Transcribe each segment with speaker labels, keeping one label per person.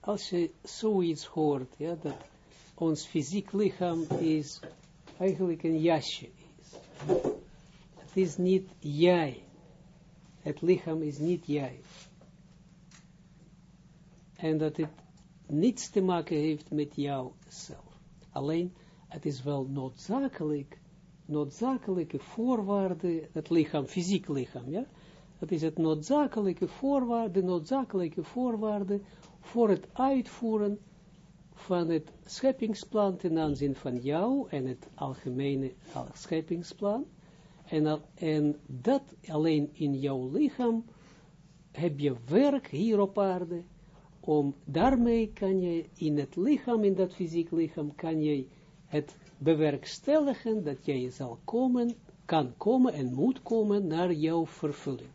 Speaker 1: Als je zoiets hoort, ja, dat ons fysiek lichaam is eigenlijk een jasje is. Het is niet jij. Het lichaam is niet jij. En dat het niets te maken heeft met jouzelf. Alleen, het is wel noodzakelijk, noodzakelijke voorwaarde, het lichaam, fysiek lichaam, ja. Dat is het noodzakelijke voorwaarde, noodzakelijke voorwaarde voor het uitvoeren van het scheppingsplan ten aanzien van jou en het algemene scheppingsplan. En, en dat alleen in jouw lichaam heb je werk hier op aarde, om daarmee kan je in het lichaam, in dat fysiek lichaam, kan je het bewerkstelligen dat jij zal komen, kan komen en moet komen naar jouw vervulling.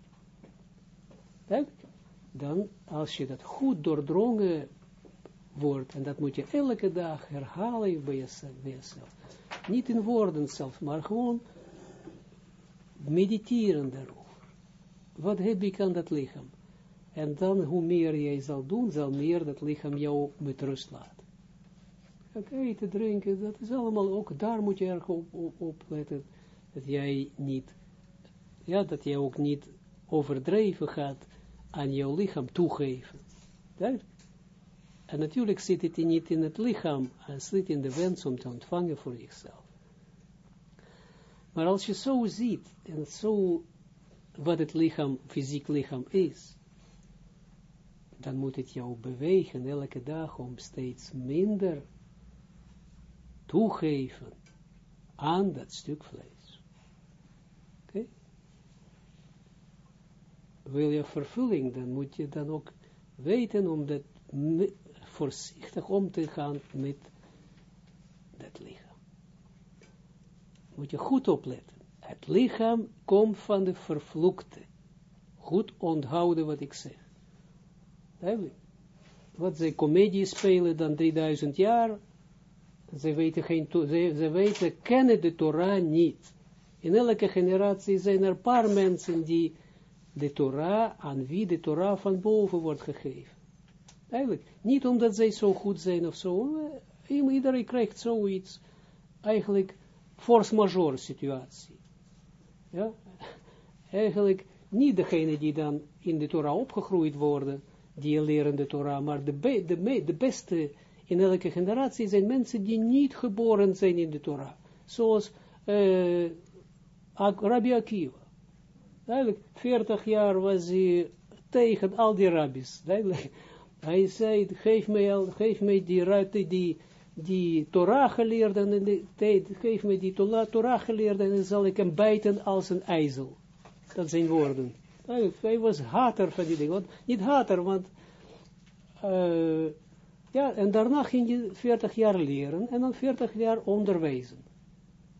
Speaker 1: Dan, als je dat goed doordrongen wordt, en dat moet je elke dag herhalen bij jezelf, niet in woorden zelf, maar gewoon mediteren daarover. Wat heb ik aan dat lichaam? En dan, hoe meer jij zal doen, zal meer dat lichaam jou met rust laten. Oké, eten, drinken, dat is allemaal ook, daar moet je erg op, op, op letten, dat jij niet, ja, dat jij ook niet overdreven gaat aan jouw lichaam toegeven. En natuurlijk zit het niet in het lichaam, het zit in de wens om te ontvangen voor jezelf. Maar als je zo ziet, en zo wat het lichaam, fysiek lichaam is, dan moet het jou bewegen elke dag om steeds minder toegeven aan dat stuk vlees. Oké? Wil je vervulling, dan moet je dan ook weten om dat voorzichtig om te gaan met dat lichaam. Moet je goed opletten. Het lichaam komt van de vervloekte. Goed onthouden wat ik zeg. Wat ze comedie spelen dan 3000 jaar, ze weten, geen, ze, ze weten, kennen de Torah niet. In elke generatie zijn er een paar mensen die de Torah, aan wie de Torah van boven wordt gegeven. Eigenlijk, niet omdat zij zo goed zijn of zo, iedereen krijgt zoiets, eigenlijk, force majeure situatie. Ja, eigenlijk, niet degene die dan in de Torah opgegroeid worden, die leren de Torah, maar de, de, de beste in elke generatie zijn mensen die niet geboren zijn in de Torah. Zoals uh, Rabbi Akiva. Duidelijk, 40 jaar was hij tegen al die rabbis. Hij zei, geef mij, al, geef mij die, die, die Torah geleerden tijd, geef mij die Torah geleerden en dan zal ik hem bijten als een ijzel. Dat zijn woorden. Hij was hater van die dingen. Niet hater, want uh, ja, en daarna ging je 40 jaar leren en dan 40 jaar onderwijzen.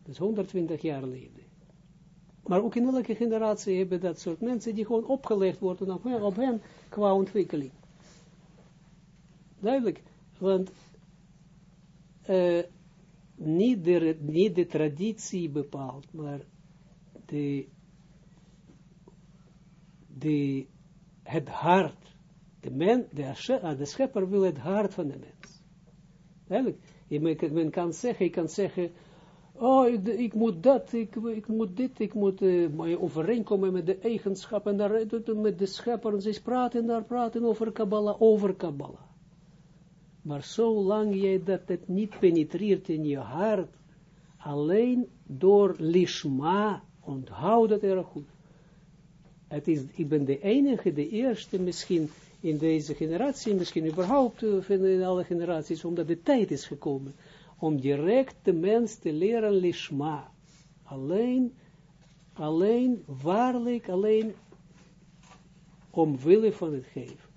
Speaker 1: Dus 120 jaar leven. Maar ook in elke generatie hebben dat soort mensen die gewoon opgelegd worden op, op hen qua ontwikkeling. Duidelijk, want uh, niet, de, niet de traditie bepaalt, maar de, de, het hart de, men, de, ah, de schepper wil het hart van de mens. Eigenlijk, men kan zeggen, ik kan zeggen, oh, ik, moet dat, ik, ik, moet dit, ik moet uh, overeenkomen met de eigenschappen, daar, met de schepper, en ze praten daar, praten over Kabbalah, over Kabbalah. Maar zolang jij dat het niet penetreert in je hart, alleen door lishma, onthoud dat erg goed. Het is, ik ben de enige, de eerste misschien, in deze generatie, misschien überhaupt uh, in alle generaties, omdat de tijd is gekomen, om direct de mens te leren lishma. Alleen, alleen, waarlijk, alleen, omwille van het geven.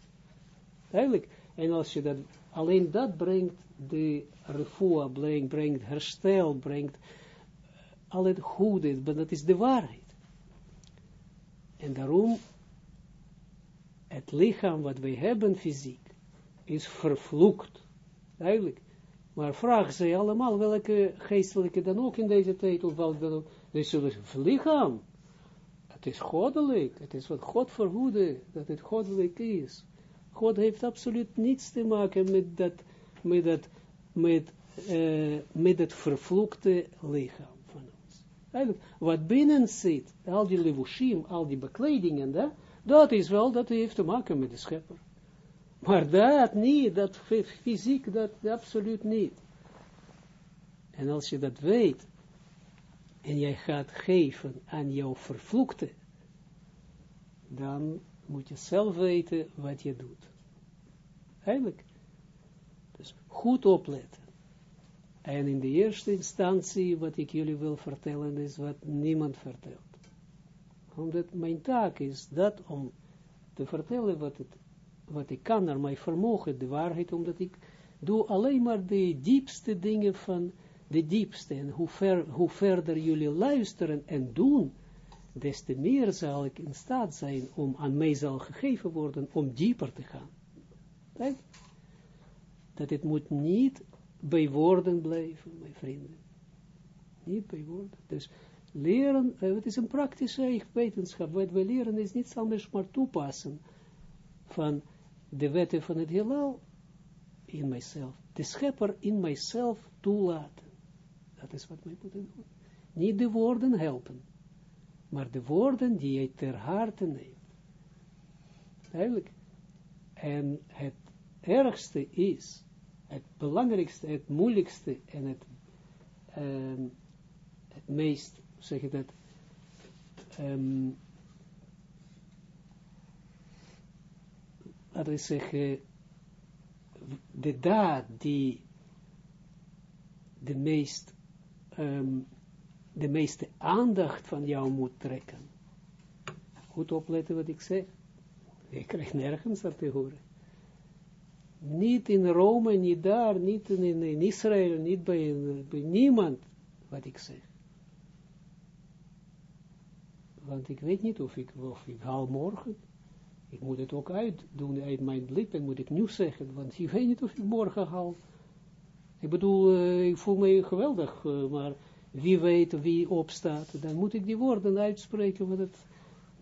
Speaker 1: Eigenlijk, en als je dat, alleen dat brengt, de refoa brengt, brengt herstel, brengt al het goede, dat is de waarheid. En daarom het lichaam wat wij hebben fysiek, is vervloekt. Duidelijk. Maar vragen ze allemaal, welke geestelijke dan ook in deze tijd, of welke dan ook, dus het lichaam, het is goddelijk. Het is wat God verhoede, dat het goddelijk is. God heeft absoluut niets te maken met dat, met dat, met, uh, met het vervloekte lichaam van ons. Eigenlijk, wat binnen zit, al die levushim, al die bekledingen, dat, dat is wel, dat heeft te maken met de schepper. Maar dat niet, dat fysiek, dat absoluut niet. En als je dat weet, en jij gaat geven aan jouw vervloekte, dan moet je zelf weten wat je doet. Eigenlijk. Dus goed opletten. En in de eerste instantie, wat ik jullie wil vertellen, is wat niemand vertelt. Omdat mijn taak is dat om te vertellen wat, het, wat ik kan naar mijn vermogen, de waarheid, omdat ik doe alleen maar de diepste dingen van de diepste. En hoe, ver, hoe verder jullie luisteren en doen, des te meer zal ik in staat zijn om aan mij zal gegeven worden om dieper te gaan. Dat het moet niet bij woorden blijven, mijn vrienden. Niet bij woorden. Dus leren, uh, het is een praktische wetenschap. Wat we leren is niets anders maar toepassen van de wetten van het heelal in mijzelf. De schepper in mijzelf toelaten. Dat is wat wij moeten doen. Niet de woorden helpen, maar de woorden die je ter harte neemt. Duidelijk. En het ergste is, het belangrijkste, het moeilijkste en het, um, het meest, zeg je dat, um, laten we zeggen, de daad die de meest um, de meeste aandacht van jou moet trekken. Goed opletten wat ik zeg. Je krijgt nergens dat te horen. Niet in Rome, niet daar, niet in, Israël, niet bij, bij niemand wat ik zeg. Want ik weet niet of ik, of ik haal morgen. Ik moet het ook uitdoen uit mijn lippen, moet ik nu zeggen, want ik weet niet of ik morgen haal. Ik bedoel, uh, ik voel me geweldig, uh, maar wie weet wie opstaat, dan moet ik die woorden uitspreken, want het,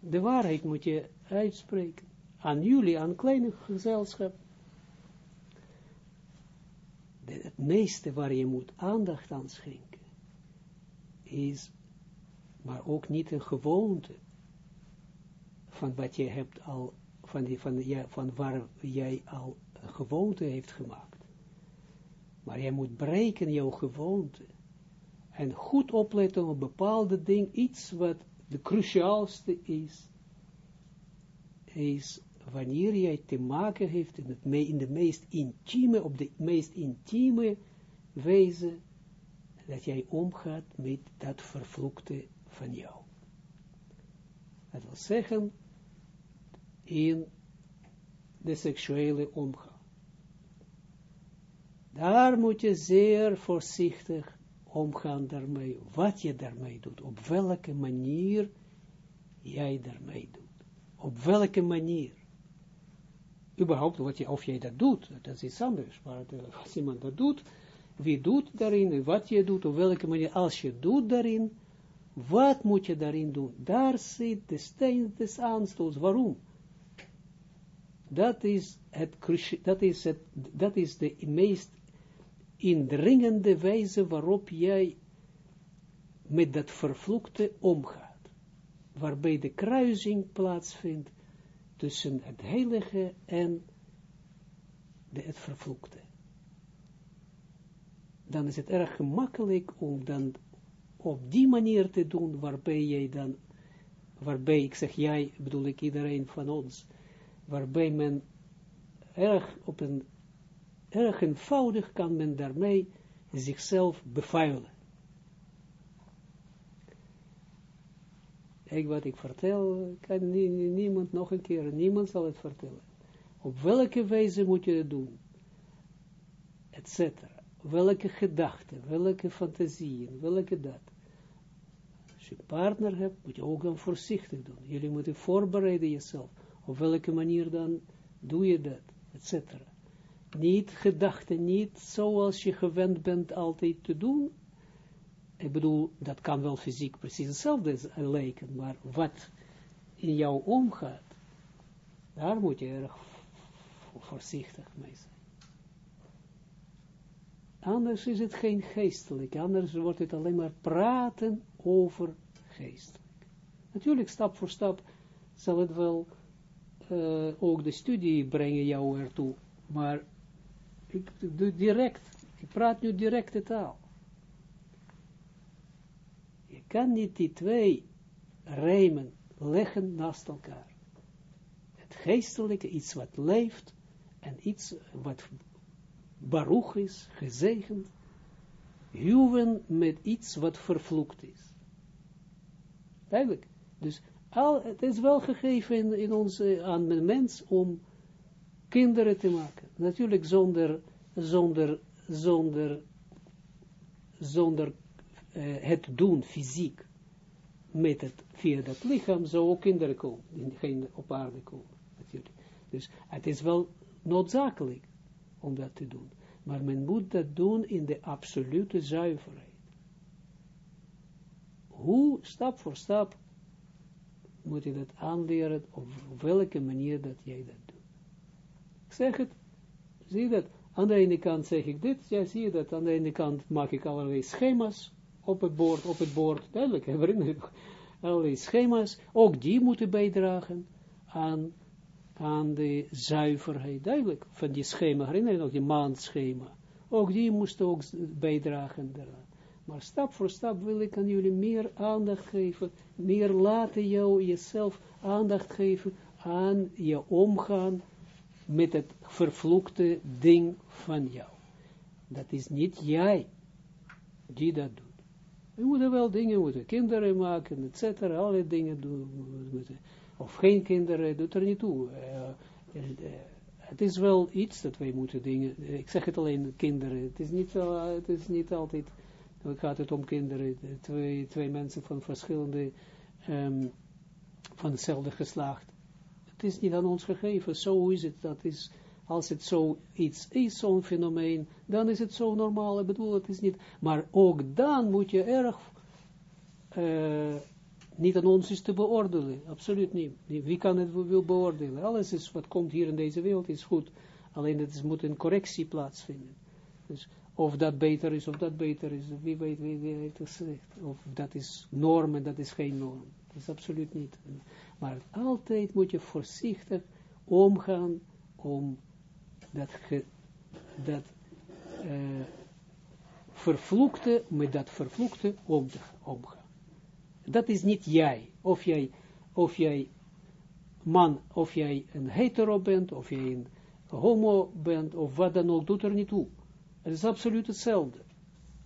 Speaker 1: de waarheid moet je uitspreken. Aan jullie, aan kleine gezelschap. Het meeste waar je moet aandacht aan schenken, is, maar ook niet een gewoonte, van wat je hebt al, van, die, van, ja, van waar jij al gewoonte heeft gemaakt. Maar jij moet breken jouw gewoonte en goed opletten op bepaalde ding, iets wat de cruciaalste is, is wanneer jij te maken heeft in, het in de meest intieme, op de meest intieme wijze, dat jij omgaat met dat vervloekte van jou. Dat wil zeggen, in de seksuele omgang. Daar moet je zeer voorzichtig omgaan daarmee, wat je daarmee doet, op welke manier jij daarmee doet. Op welke manier. Überhaupt, wat je, of jij dat doet, dat is iets anders, maar als iemand dat doet, wie doet daarin, wat je doet, op welke manier, als je doet daarin, wat moet je daarin doen? Daar zit de steen des aanstoots. Waarom? Dat is, het, dat, is het, dat is de meest indringende wijze waarop jij met dat vervloekte omgaat, waarbij de kruising plaatsvindt tussen het heilige en de, het vervloekte. Dan is het erg gemakkelijk om dan op die manier te doen, waarbij jij dan, waarbij, ik zeg jij, bedoel ik iedereen van ons, waarbij men erg op een erg eenvoudig kan men daarmee zichzelf bevuilen. Ik wat ik vertel, kan niemand nog een keer, niemand zal het vertellen. Op welke wijze moet je het doen? Etcetera. Welke gedachten, welke fantasieën, welke dat. Als je een partner hebt, moet je ook dan voorzichtig doen. Jullie moeten voorbereiden jezelf. Op welke manier dan doe je dat, etcetera niet gedachten, niet zoals je gewend bent altijd te doen. Ik bedoel, dat kan wel fysiek precies hetzelfde lijken, maar wat in jou omgaat, daar moet je erg voorzichtig mee zijn. Anders is het geen geestelijk, anders wordt het alleen maar praten over geestelijk. Natuurlijk, stap voor stap zal het wel uh, ook de studie brengen jou ertoe, maar ik doe direct, ik praat nu directe taal. Je kan niet die twee rijmen leggen naast elkaar. Het geestelijke, iets wat leeft, en iets wat baruch is, gezegend, huwen met iets wat vervloekt is. Duidelijk. Dus al, het is wel gegeven in, in onze, aan de mens om kinderen te maken. Natuurlijk zonder, zonder, zonder, zonder uh, het doen fysiek met het, via dat lichaam zou ook kinderen komen, geen op aarde komen, natuurlijk. Dus het is wel noodzakelijk om dat te doen. Maar men moet dat doen in de absolute zuiverheid. Hoe, stap voor stap, moet je dat aanleren, op, welke manier dat jij dat doet. Ik zeg het, zie je dat, aan de ene kant zeg ik dit, ja, zie je dat, aan de ene kant maak ik allerlei schema's op het bord, op het bord, duidelijk, herinner allerlei schema's, ook die moeten bijdragen aan aan de zuiverheid, duidelijk, van die schema, herinner je nog, die maandschema, ook die moest ook bijdragen daaraan. Maar stap voor stap wil ik aan jullie meer aandacht geven, meer laten jou jezelf aandacht geven aan je omgaan met het vervloekte ding van jou. Dat is niet jij die dat doet. We moeten wel dingen, moeten kinderen maken, et cetera, alle dingen doen, of geen kinderen, doet er niet toe. Uh, het is wel iets dat wij moeten dingen, ik zeg het alleen kinderen, het is niet, het is niet altijd, dan gaat het om kinderen, twee, twee mensen van verschillende, um, van hetzelfde geslacht. Het is niet aan ons gegeven, zo is het, dat is, als het zo iets is, zo'n fenomeen, dan is het zo normaal, ik bedoel, het is niet, maar ook dan moet je erg, uh, niet aan ons is te beoordelen, absoluut niet. Wie kan het beoordelen? Alles is wat komt hier in deze wereld is goed, alleen het moet een correctie plaatsvinden. Dus of dat beter is, of dat beter is, wie weet, wie, wie heeft gezegd. Of dat is norm en dat is geen norm. Dat is absoluut niet. Maar altijd moet je voorzichtig omgaan om dat, ge, dat uh, vervloekte, met dat vervloekte om te omgaan dat is niet jij. Of jij, of jij man, of jij een hetero bent, of jij een homo bent, of wat dan ook, doet er niet toe. Het is absoluut hetzelfde.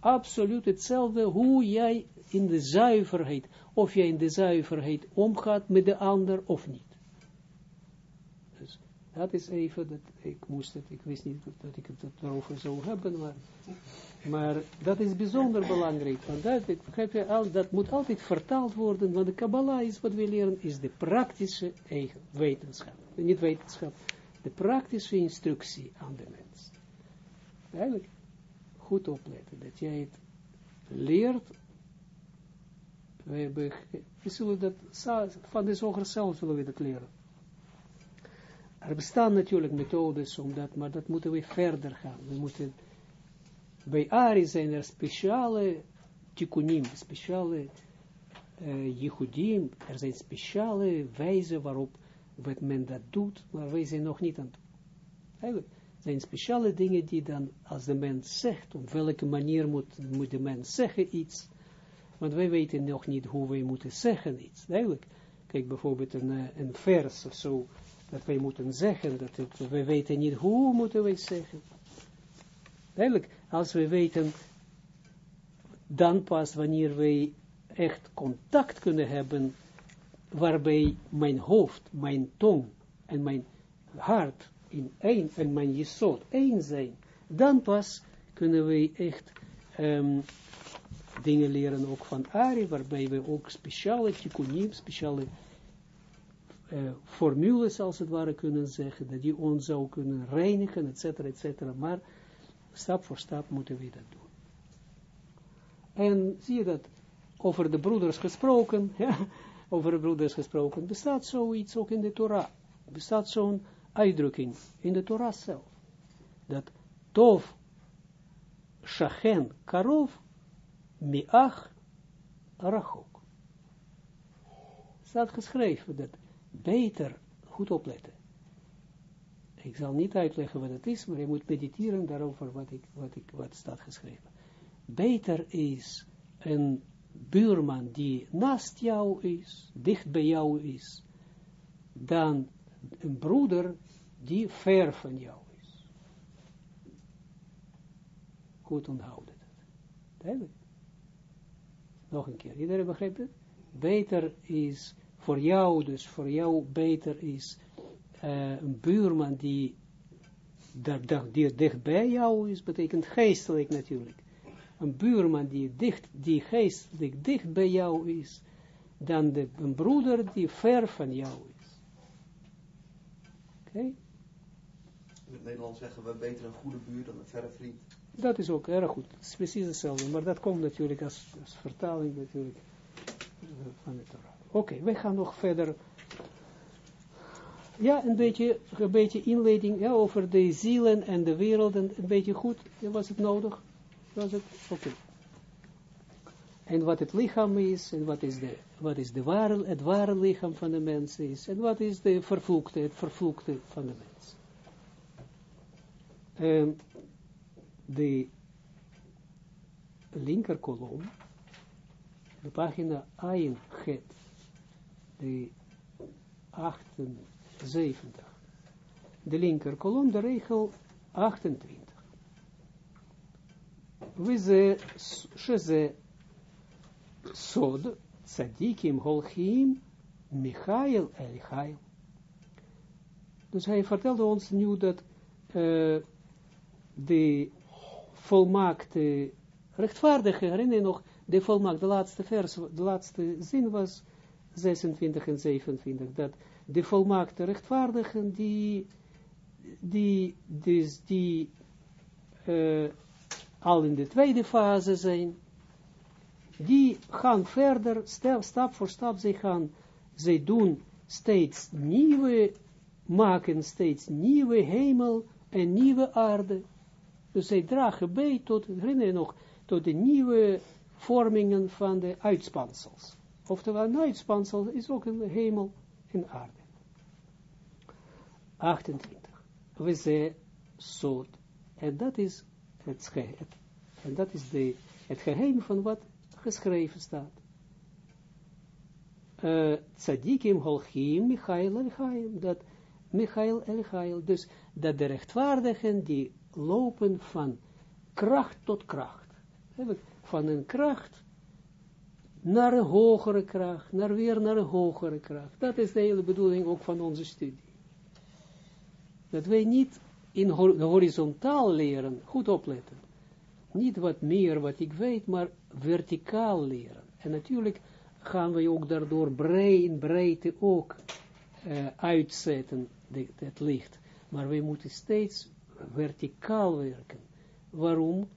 Speaker 1: Absoluut hetzelfde hoe jij in de zuiverheid, of jij in de zuiverheid omgaat met de ander of niet. Dat is even, dat, ik moest het, ik wist niet dat ik het erover zou hebben, maar, dat is bijzonder belangrijk, want dat, dat moet altijd vertaald worden, want de Kabbalah is wat we leren, is de praktische eigen wetenschap, niet wetenschap, de praktische instructie aan de mens. Eigenlijk goed opletten, dat jij het leert, we, zullen dat, van de zoger zelf zullen we dat leren. Er bestaan natuurlijk methodes om dat, maar dat moeten we verder gaan. We moeten, bij Ari zijn er speciale tikkunim, speciale uh, er zijn speciale wijzen waarop men dat doet, maar wij zijn nog niet aan het Eigenlijk zijn speciale dingen die dan, als de mens zegt, op welke manier moet, moet de mens zeggen iets, want wij weten nog niet hoe wij moeten zeggen iets. Eigenlijk, kijk bijvoorbeeld een, eh, een vers of zo, dat wij moeten zeggen, dat we weten niet hoe moeten wij zeggen. Eigenlijk, als we weten, dan pas wanneer wij echt contact kunnen hebben, waarbij mijn hoofd, mijn tong en mijn hart in één, en mijn jesot één zijn, dan pas kunnen wij echt um, dingen leren ook van Ari, waarbij we ook speciale tikkunim, speciale uh, formules als het ware kunnen zeggen, dat die ons zou kunnen reinigen, et cetera, et cetera. Maar stap voor stap moeten we dat doen. En zie je dat, over de broeders gesproken, over broeders gesproken, bestaat zoiets ook in de Torah. Bestaat zo'n uitdrukking in de Torah zelf. Dat Tov, Shachen, Karov, Miach, Rachok. Staat geschreven dat beter, goed opletten. Ik zal niet uitleggen wat het is, maar je moet mediteren daarover wat, ik, wat, ik, wat staat geschreven. Beter is een buurman die naast jou is, dicht bij jou is, dan een broeder die ver van jou is. Goed onthouden. Duidelijk. Nog een keer. Iedereen begrijpt het? Beter is voor jou, dus voor jou beter is uh, een buurman die, die, dicht bij jou is, betekent geestelijk natuurlijk een buurman die dicht, die geestelijk dicht bij jou is, dan de, een broeder die ver van jou Oké?
Speaker 2: In het Nederlands zeggen we beter een goede buur dan een verre vriend.
Speaker 1: Dat is ook erg goed. Het is precies hetzelfde. Maar dat komt natuurlijk als, als vertaling natuurlijk eh, van het Torah. Oké, okay, wij gaan nog verder. Ja, een beetje, een beetje inleiding ja, over de zielen en de wereld. En een beetje goed. Was het nodig? Was het? Oké en wat het lichaam is, en wat is, de, wat is de het ware lichaam van is, en wat is de vervloekte, het vervloekte van de mens. En de de pagina Ayin Het, de 78, de linkerkolom, de regel 28. We ze, ze sod, tzadikim holchim, Michael el Dus hij vertelde ons nu dat eh, de volmaakte rechtvaardige, herinner je nog, de volmaakte, de laatste vers, de laatste zin was 26 en 27, dat de volmaakte rechtvaardigen die, die, dus die uh, al in de tweede fase zijn, die gaan verder, stap voor stap, zij gaan, zij doen steeds nieuwe, maken steeds nieuwe hemel en nieuwe aarde. Dus zij dragen bij tot, herinner je nog, tot de nieuwe vormingen van de uitspansels. Oftewel, een uitspansel is ook een hemel en aarde. 28. We zijn soort. En dat is het, het en dat is de, het geheim van wat geschreven staat. Uh, tzadikim holchim Michael Elchaim, dat Michael Elchaim, dus dat de rechtvaardigen die lopen van kracht tot kracht. Van een kracht naar een hogere kracht, naar weer naar een hogere kracht. Dat is de hele bedoeling ook van onze studie. Dat wij niet in horizontaal leren, goed opletten. Niet wat meer wat ik weet, maar verticaal leren. En natuurlijk gaan we ook daardoor breed, in breedte ook uh, uitzetten, het licht. Maar we moeten steeds verticaal werken. Waarom?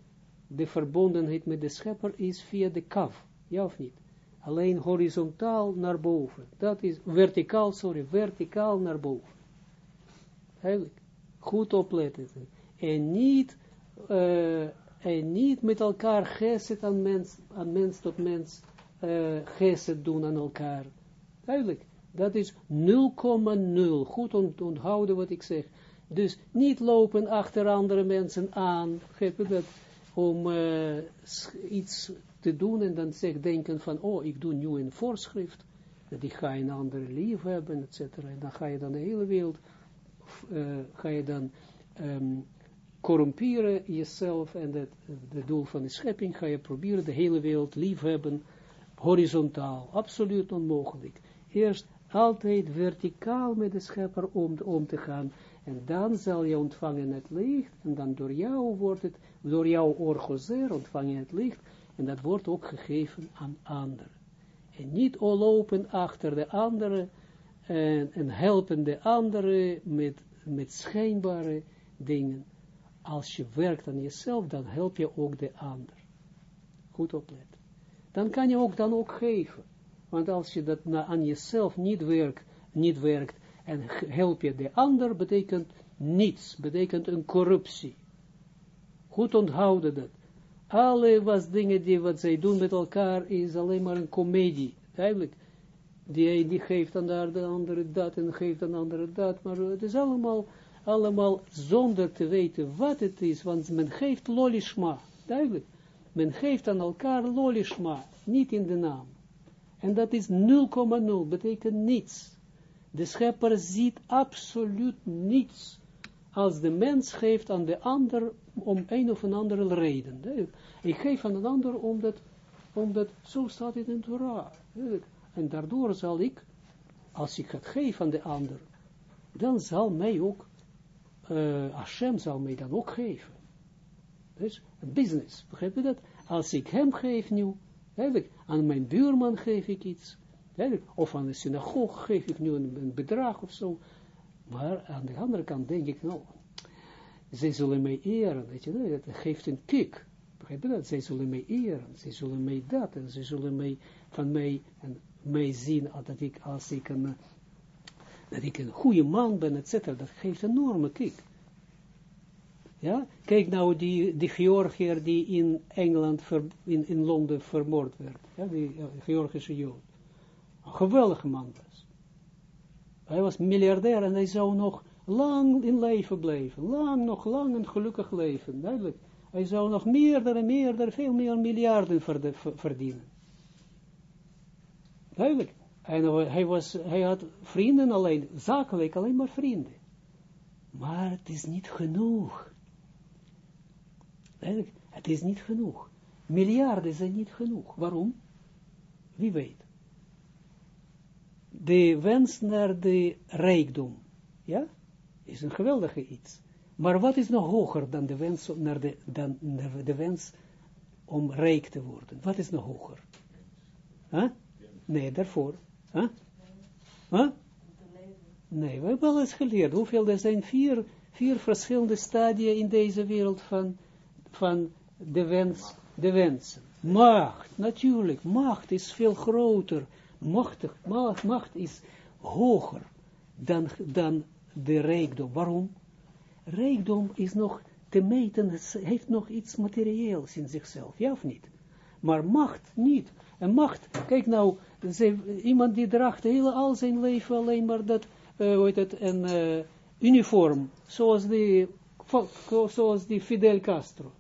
Speaker 1: De verbondenheid met de schepper is via de kaf, ja of niet? Alleen horizontaal naar boven. Dat is verticaal, sorry, verticaal naar boven. Eigenlijk. Goed opletten. En niet uh, en niet met elkaar geset aan mens, aan mens tot mens uh, geset doen aan elkaar. Duidelijk, dat is 0,0. Goed onthouden wat ik zeg. Dus niet lopen achter andere mensen aan, geef dat, om uh, iets te doen en dan zeg denken van, oh, ik doe nu een voorschrift, dat ik ga een andere lief hebben, et cetera. En dan ga je dan de hele wereld, uh, ga je dan um, corrumperen jezelf en het, doel van de schepping ga je proberen de hele wereld lief hebben, horizontaal, absoluut onmogelijk. Eerst altijd verticaal met de schepper om, om te gaan, en dan zal je ontvangen het licht, en dan door jou wordt het, door jouw orgozer ontvang je het licht, en dat wordt ook gegeven aan anderen. En niet al achter de anderen, en, en helpen de anderen met, met schijnbare dingen als je werkt aan jezelf, dan help je ook de ander. Goed opletten. Dan kan je ook dan ook geven. Want als je dat aan jezelf niet werkt, niet werkt en help je de ander, betekent niets, betekent een corruptie. Goed onthouden dat. Alle was dingen die wat zij doen met elkaar is alleen maar een komedie. Duidelijk. Die, die geeft aan de andere dat en geeft aan de andere dat. Maar het is allemaal, allemaal zonder te weten wat het is. Want men geeft lolishma. Duidelijk. Men geeft aan elkaar lolishma. Niet in de naam. En dat is 0,0. Betekent niets. De schepper ziet absoluut niets als de mens geeft aan de ander om een of een andere reden. Ik geef aan een ander omdat, omdat zo staat het in de Torah. En daardoor zal ik, als ik het geef aan de ander, dan zal mij ook, uh, Hashem zal mij dan ook geven. Dus business, begrijp je dat? Als ik hem geef nu, eigenlijk, aan mijn buurman geef ik iets, of aan de synagoge geef ik nu een, bedrag of zo, maar aan de andere kant denk ik, nou, zij zullen mij eren, weet je, dat geeft een kick. Begrijp je dat? Zij zullen mij eren, zij zullen mij dat, en zij zullen mij, van mij, en mij zien, dat ik, als ik een, dat ik een goede man ben, et cetera, dat geeft een enorme kick. Ja, kijk nou die, die Georgiër die in Engeland, in, in Londen vermoord werd, ja, die Georgische Jood. Een geweldige man was. Hij was miljardair en hij zou nog lang in leven blijven. Lang, nog lang en gelukkig leven. Duidelijk. Hij zou nog meerdere, meerdere, veel meer miljarden verdienen. Duidelijk. En hij, was, hij had vrienden alleen, zakelijk alleen maar vrienden. Maar het is niet genoeg. Het is niet genoeg. Miljarden zijn niet genoeg. Waarom? Wie weet. De wens naar de rijkdom. Ja? is een geweldige iets. Maar wat is nog hoger dan de wens, de, dan de wens om rijk te worden? Wat is nog hoger? Nee, daarvoor. Huh? Nee, we hebben al eens geleerd. Hoeveel er zijn vier, vier verschillende stadia in deze wereld van, van de wens, de wensen. Macht, natuurlijk. Macht is veel groter. Machtig, macht, macht is hoger dan, dan de rijkdom. Waarom? Rijkdom is nog te meten, heeft nog iets materieels in zichzelf, ja of niet? Maar macht niet. En macht, kijk nou, ze, iemand die draagt hele, al zijn leven alleen maar dat, uh, hoe heet het, een uh, uniform, zoals die, zoals die Fidel Castro.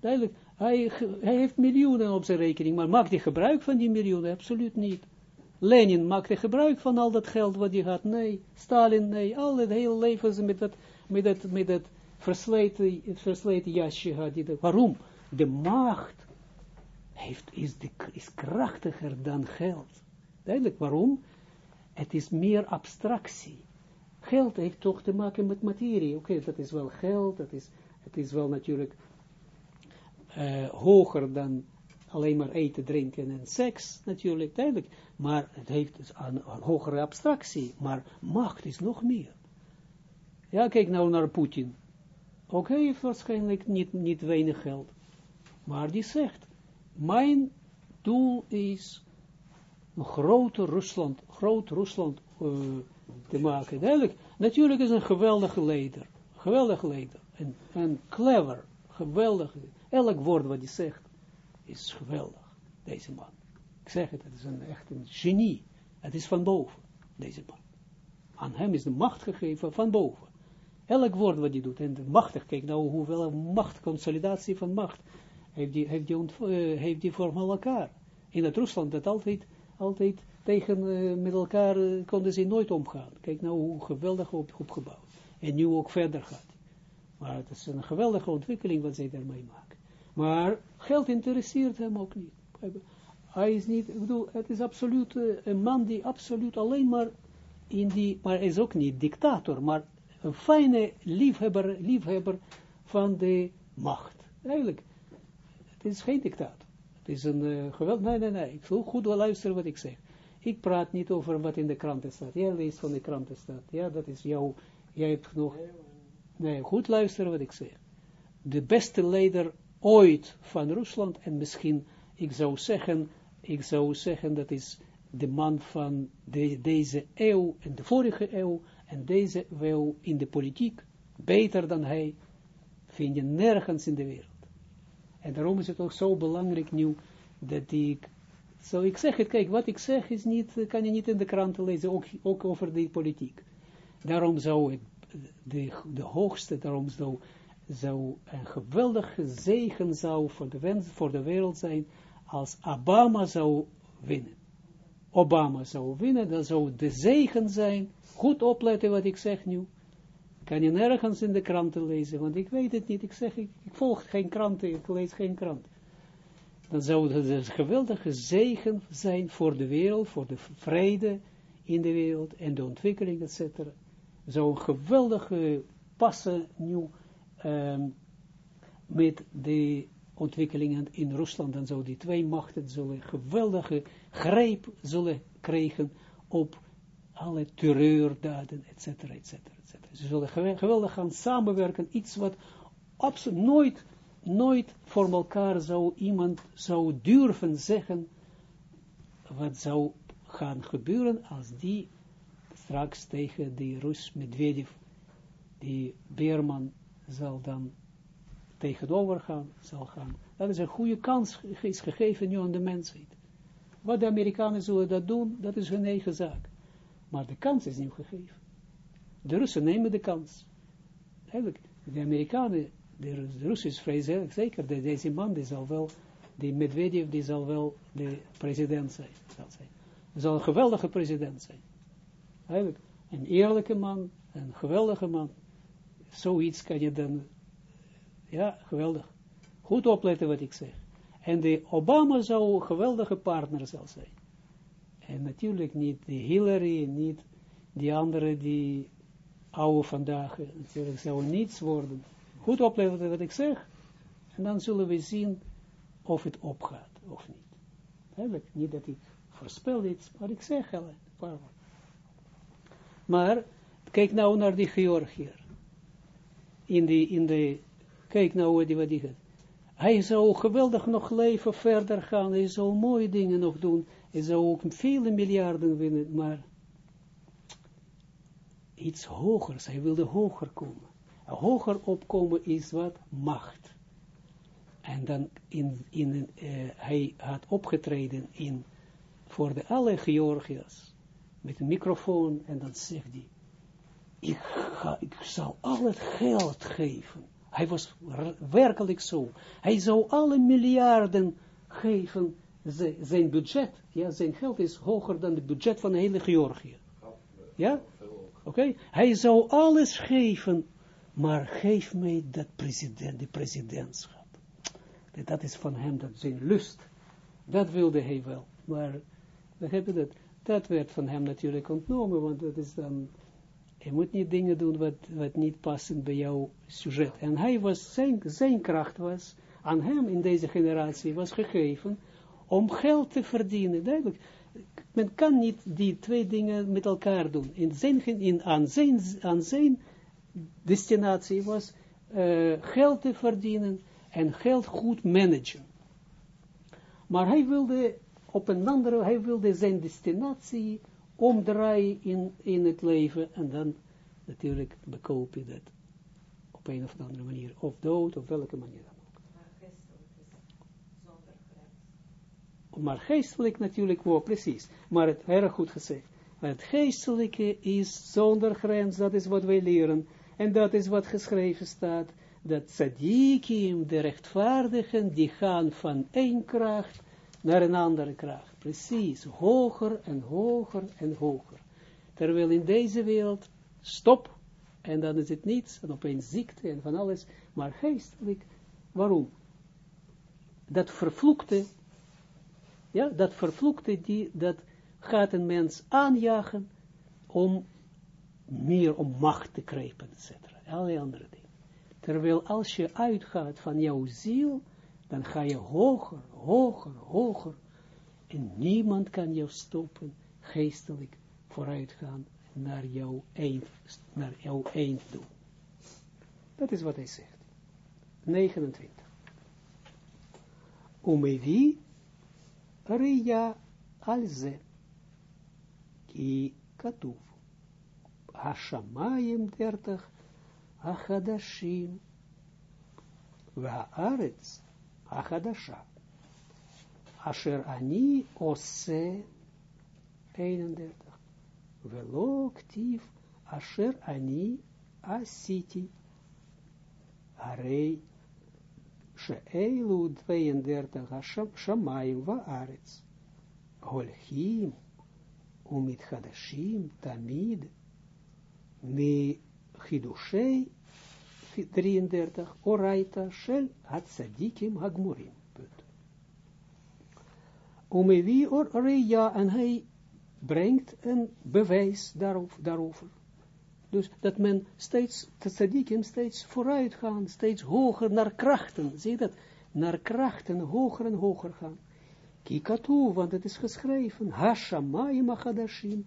Speaker 1: Duidelijk, hij, hij heeft miljoenen op zijn rekening, maar maakt hij gebruik van die miljoenen? Absoluut niet. Lenin maakte gebruik van al dat geld wat hij had. Nee, Stalin, nee, al het hele leven met dat, met dat, met dat versleten, versleten jasje had. hij waarom? De macht heeft, is, de, is krachtiger dan geld. Duidelijk, waarom? Het is meer abstractie. Geld heeft toch te maken met materie. Oké, dat is wel geld, dat is, het is wel natuurlijk uh, hoger dan alleen maar eten, drinken en seks, natuurlijk, duidelijk. Maar het heeft dus een, hogere abstractie, maar macht is nog meer. Ja, kijk nou naar Poetin. Ook hij heeft waarschijnlijk niet, niet weinig geld. Maar die zegt, mijn doel is een groter Rusland, groot Rusland uh, te maken. Duidelijk, natuurlijk is een geweldige leider. Geweldige leider. En, en clever. Geweldig. Elk woord wat hij zegt is geweldig, deze man. Ik zeg het, het is een, echt een genie. Het is van boven, deze man. Aan hem is de macht gegeven van boven. Elk woord wat hij doet, en machtig, kijk nou hoeveel macht, consolidatie van macht, heeft die, heeft die, uh, heeft die elkaar. In het Rusland dat altijd, altijd tegen, uh, met elkaar uh, konden ze nooit omgaan. Kijk nou hoe geweldig op, opgebouwd. En nu ook verder gaat. Maar het is een geweldige ontwikkeling wat zij daarmee maken. Maar geld interesseert hem ook niet. Hij is niet, ik bedoel, het is absoluut een man die absoluut alleen maar in die, maar hij is ook niet dictator, maar een fijne liefhebber, liefhebber van de macht. Eigenlijk, het is geen dictator. Het is een uh, geweld, nee, nee, nee, ik wil goed luisteren wat ik zeg. Ik praat niet over wat in de kranten staat. Jij leest van de kranten staat. Ja, dat is jouw, jij hebt genoeg. Nee, goed luisteren wat ik zeg. De beste leider ooit van Rusland en misschien, ik zou zeggen, ik zou zeggen dat is de man van de, deze eeuw en de vorige eeuw en deze eeuw in de politiek, beter dan hij, vind je nergens in de wereld. En daarom is het ook zo belangrijk nu, dat ik, zo ik zeg het, kijk, wat ik zeg is niet, kan je niet in de kranten lezen, ook, over de politiek. Daarom zou het, de, de hoogste, daarom zou, zou een geweldige zegen zou voor de, wens, voor de wereld zijn, als Obama zou winnen. Obama zou winnen, dan zou de zegen zijn, goed opletten wat ik zeg nu, kan je nergens in de kranten lezen, want ik weet het niet, ik zeg, ik, volg geen kranten, ik lees geen krant. Dan zou het een geweldige zegen zijn voor de wereld, voor de vrede in de wereld en de ontwikkeling, etc. Zou een geweldige passen nu um, met de ontwikkelingen in Rusland, dan zou die twee machten zullen geweldige greep zullen krijgen op alle terreurdaden, etc., etc., etc. Ze zullen geweldig gaan samenwerken, iets wat absoluut nooit, nooit voor elkaar zou iemand zou durven zeggen, wat zou gaan gebeuren als die straks tegen die Rus Medvedev, die Beerman zal dan tegenover gaan, zal gaan. Dat is een goede kans is gegeven nu aan de mensheid. Wat de Amerikanen zullen dat doen, dat is hun eigen zaak. Maar de kans is nu gegeven. De Russen nemen de kans. Eigenlijk, de Amerikanen, de, de Russen is zeker, dat deze man, die zal wel, Medvedev, die zal wel de president zijn. Zal zijn. Hij zal een geweldige president zijn. Eigenlijk, een eerlijke man, een geweldige man. Zoiets kan je dan, ja, geweldig. Goed opletten wat ik zeg. En de Obama zou een geweldige partner zijn. En natuurlijk niet die Hillary, niet die andere die oude vandaag, natuurlijk zou niets worden. Goed opletten wat ik zeg. En dan zullen we zien of het opgaat of niet. Eigenlijk niet dat ik voorspel iets, maar ik zeg alleen. Maar kijk nou naar die Georgiër. In de, in de, kijk nou wat die, wat die Hij zou geweldig nog leven verder gaan. Hij zou mooie dingen nog doen. Hij zou ook vele miljarden winnen, maar iets hogers, hij wilde hoger komen. Hoger opkomen is wat? Macht. En dan in, in, uh, hij had opgetreden in, voor de alle Georgiërs, met een microfoon, en dan zegt hij, ik, ga, ik zal al het geld geven. Hij was werkelijk zo. Hij zou alle miljarden geven zijn budget, ja, zijn geld is hoger dan het budget van de hele Georgië. Ja? Oké? Hij zou alles geven, maar geef mij dat president, die presidentschap. Dat is van hem, dat zijn lust. Dat wilde hij wel. Maar, we hebben dat. Dat werd van hem natuurlijk ontnomen, want dat is dan, je moet niet dingen doen wat, wat niet passen bij jouw sujet. En hij was, zijn, zijn kracht was, aan hem in deze generatie was gegeven, om geld te verdienen. Duidelijk. Men kan niet die twee dingen met elkaar doen. In zijn, in, aan, zijn, aan zijn destinatie was uh, geld te verdienen en geld goed managen. Maar hij wilde op een andere, hij wilde zijn destinatie omdraaien in, in het leven en dan natuurlijk bekoop je dat op een of andere manier, of dood, of welke manier dan. maar geestelijk natuurlijk wel, precies. Maar het erg goed gezegd. Het geestelijke is zonder grens, dat is wat wij leren. En dat is wat geschreven staat. Dat tzadikim, de rechtvaardigen, die gaan van één kracht naar een andere kracht. Precies, hoger en hoger en hoger. Terwijl in deze wereld, stop, en dan is het niets, en opeens ziekte en van alles. Maar geestelijk, waarom? Dat vervloekte ja, dat vervloekte, die, dat gaat een mens aanjagen om meer om macht te krijgen, etc. Alle andere dingen. Terwijl als je uitgaat van jouw ziel, dan ga je hoger, hoger, hoger. En niemand kan jou stoppen, geestelijk vooruitgaan naar jouw eind, naar jouw einddoel. Dat is wat hij zegt. 29. Om wie Ria alze. ki katuv. Hashamayim dertig, achadashim, Va'aretz, achadasha. Asher ani ose, 31. Velo ktiv, asher ani asiti. Arei, she'eilu 32, shamayim va'aretz. Holchim, tamid, mi chidushei, 33, oraita, shel, hat sadikim, Omevi or reja, en hij brengt een bewijs daarover. Dus dat men steeds, de tzadikim steeds vooruit gaan, steeds hoger naar krachten, zie je dat? Naar krachten, hoger en hoger gaan. Kikatu, want het is geschreven, Hashamayim Achadashim,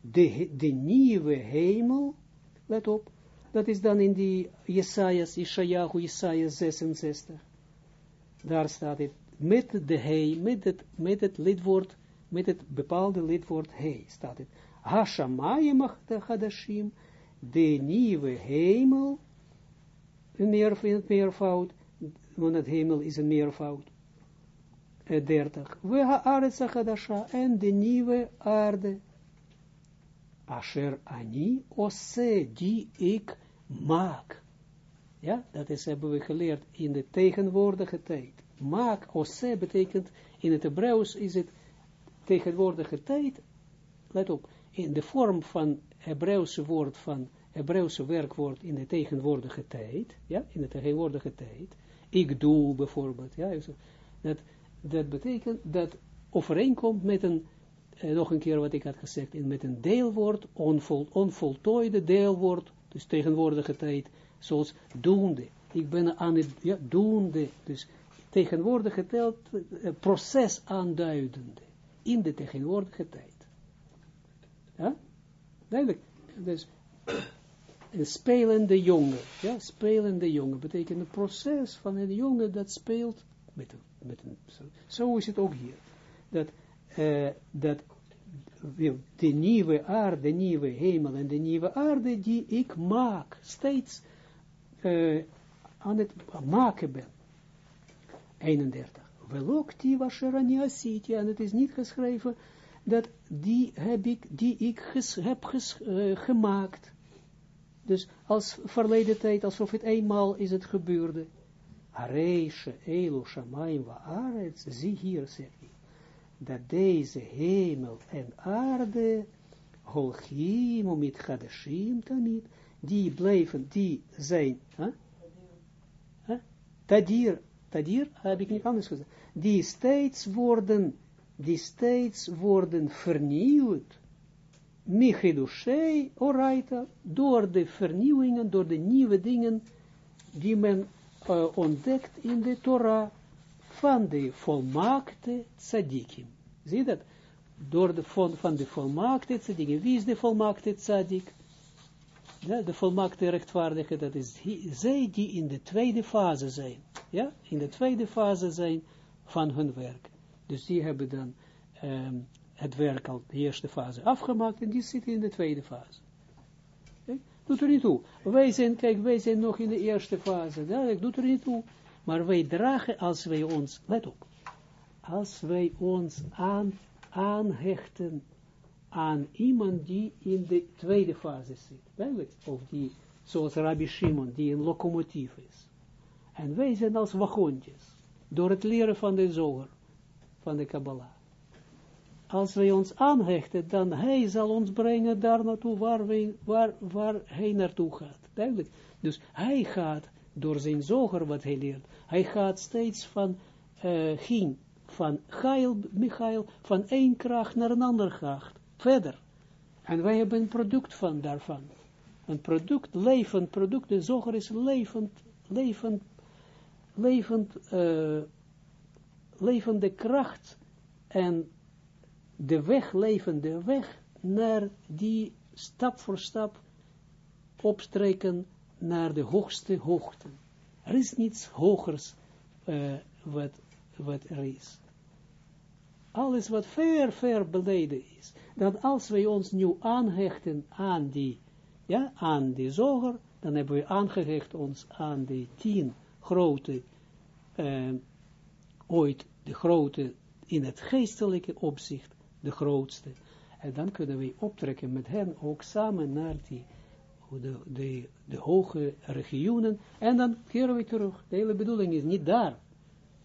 Speaker 1: de, de nieuwe hemel, let op, dat is dan in die Jesajas, Ishayahu, Jesaja 66. Daar staat het, met de he, met het, met het lidwoord, met het bepaalde lidwoord he, staat het. Hashamayim Achadashim, de nieuwe hemel, een meer, meervoud, want het hemel is een meervoud, 30. We haaretz achadasha, en de nieuwe aarde, asher ani ose, die ik maak. Ja, dat is, hebben we geleerd in de tegenwoordige tijd. Maak, ose, betekent, in het Hebreeuws is het tegenwoordige tijd, let op, in de vorm van Hebreeuwse woord van Hebreeuwse werkwoord in de tegenwoordige tijd, ja, in de tegenwoordige tijd, ik doe bijvoorbeeld, ja, dat, dat betekent dat overeenkomt met een, eh, nog een keer wat ik had gezegd, met een deelwoord, onvol, onvoltooide deelwoord, dus tegenwoordige tijd, zoals doende. Ik ben aan het, ja, doende, dus tegenwoordige tijd, eh, proces aanduidende, in de tegenwoordige tijd. Ja, duidelijk. Dus, een spelende jongen, ja, spelende jongen, betekent een proces van een jongen dat speelt met een, met een zo, zo is het ook hier. Dat, uh, dat de nieuwe aarde, de nieuwe hemel en de nieuwe aarde die ik maak, steeds uh, aan het maken ben. 31. Velokti washerani asiti, en het is niet geschreven dat die heb ik, die ik heb uh, gemaakt. Dus als verleden tijd, alsof het eenmaal is het gebeurde. Areische elu shamayim wa aretz, zie hier, zegt hij, dat deze hemel en aarde, holchim omit chadashim tamid, die blijven, die zijn, huh? Huh? tadir, tadir, heb ik niet anders gezegd, die steeds worden, die steeds worden vernieuwd, michidushei oraita, door de vernieuwingen, door de nieuwe dingen, die men uh, ontdekt in de Torah van de volmaakte tzadikim. Zie dat? Door de, van, van de volmaakte tzadikim. Wie is de volmaakte tzadik? De volmaakte rechtvaardige, dat is zij die in de tweede fase zijn. Ja, in de tweede fase zijn van hun werk. Dus die hebben dan um, het werk al de eerste fase afgemaakt en die zitten in de tweede fase. Doet er niet toe. Wij zijn, kijk, wij zijn nog in de eerste fase. Ja, doet er niet toe. Maar wij dragen, als wij ons, let op, als wij ons aan, aanhechten aan iemand die in de tweede fase zit, duidelijk, of die, zoals Rabbi Shimon, die een locomotief is. En wij zijn als wagoontjes, door het leren van de zoger, van de Kabbalah als wij ons aanhechten, dan hij zal ons brengen daar naartoe waar, waar, waar hij naartoe gaat. Duidelijk. Dus hij gaat door zijn zoger wat hij leert. Hij gaat steeds van uh, ging, van Gail, Michael, van één kracht naar een andere kracht. Verder. En wij hebben een product van daarvan. Een product, levend product. De zoger is levend, levend, levend, uh, levende kracht en de weg, levende weg, naar die stap voor stap opstreken naar de hoogste hoogte. Er is niets hogers uh, wat, wat er is. Alles wat ver, ver beneden is. Dat als wij ons nu aanhechten aan die, ja, aan die zoger, dan hebben we aangehecht ons aan die tien grote, uh, ooit de grote, in het geestelijke opzicht, de grootste. En dan kunnen we optrekken met hen ook samen naar die, de, de, de hoge regionen. En dan keren we terug. De hele bedoeling is niet daar.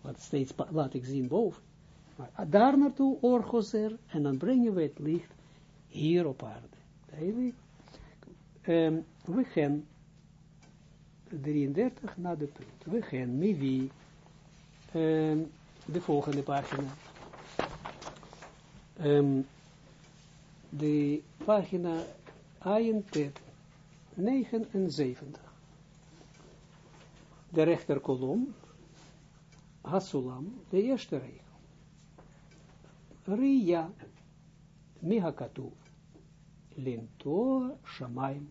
Speaker 1: Wat steeds laat ik zien boven. Maar daar naartoe, Orgozer, en dan brengen we het licht hier op aarde. Um, we gaan 33 naar de punt. We gaan met wie um, de volgende pagina. Um, de pagina 79. De rechterkolom, Hasulam, de eerste regel. Ria, Mihakatu, Linto, Shamaim,